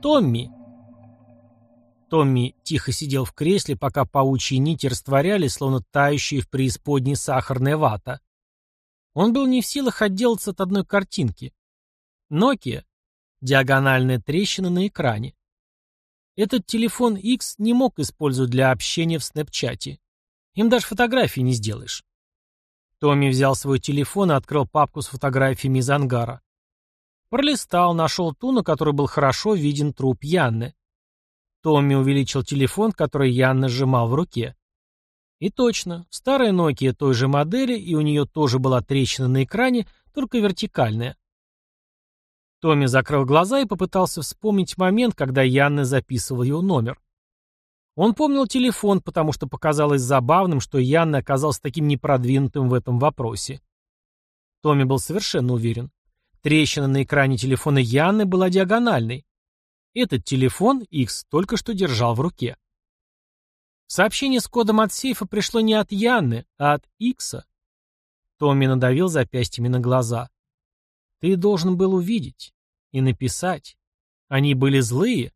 Томми. Томми тихо сидел в кресле, пока паучьи нити растворялись, словно тающие в преисподней сахарная вата. Он был не в силах отделаться от одной картинки. Nokia. Диагональная трещина на экране. Этот телефон X не мог использовать для общения в снэпчате. Им даже фотографии не сделаешь. Томми взял свой телефон и открыл папку с фотографиями из ангара. Пролистал, нашел ту, на которой был хорошо виден труп Янны. Томми увеличил телефон, который Янна сжимал в руке. И точно, старая Nokia той же модели, и у нее тоже была трещина на экране, только вертикальная. Томми закрыл глаза и попытался вспомнить момент, когда Янна записывала его номер. Он помнил телефон, потому что показалось забавным, что Янна оказался таким непродвинутым в этом вопросе. Томми был совершенно уверен. Трещина на экране телефона Янны была диагональной. Этот телефон X только что держал в руке. Сообщение с кодом от сейфа пришло не от Янны, а от Икса. Томми надавил запястьями на глаза. Ты должен был увидеть и написать. Они были злые.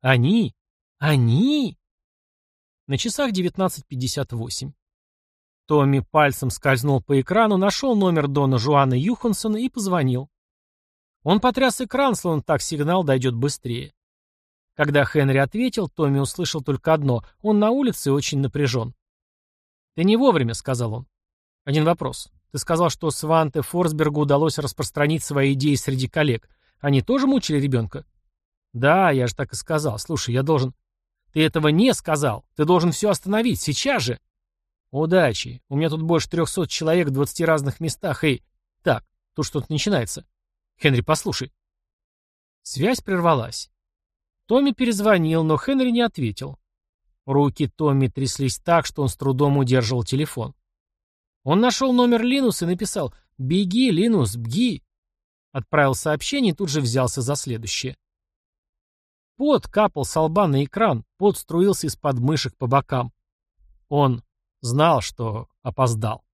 Они. Они. На часах 19.58. Томми пальцем скользнул по экрану, нашел номер Дона Жуана Юхансона и позвонил. Он потряс экран, словно так сигнал дойдет быстрее. Когда Хенри ответил, Томми услышал только одно. Он на улице очень напряжен. «Ты не вовремя», — сказал он. «Один вопрос. Ты сказал, что Сванте Форсбергу удалось распространить свои идеи среди коллег. Они тоже мучили ребенка?» «Да, я же так и сказал. Слушай, я должен...» «Ты этого не сказал. Ты должен все остановить. Сейчас же!» «Удачи. У меня тут больше трехсот человек в двадцати разных местах, и...» «Так, тут что-то начинается. Хенри, послушай». Связь прервалась. Томми перезвонил, но Хенри не ответил. Руки Томми тряслись так, что он с трудом удерживал телефон. Он нашел номер Линуса и написал «Беги, Линус, беги!» Отправил сообщение и тут же взялся за следующее. Пот капал с лба на экран, пот струился из подмышек по бокам. Он Знал, что опоздал.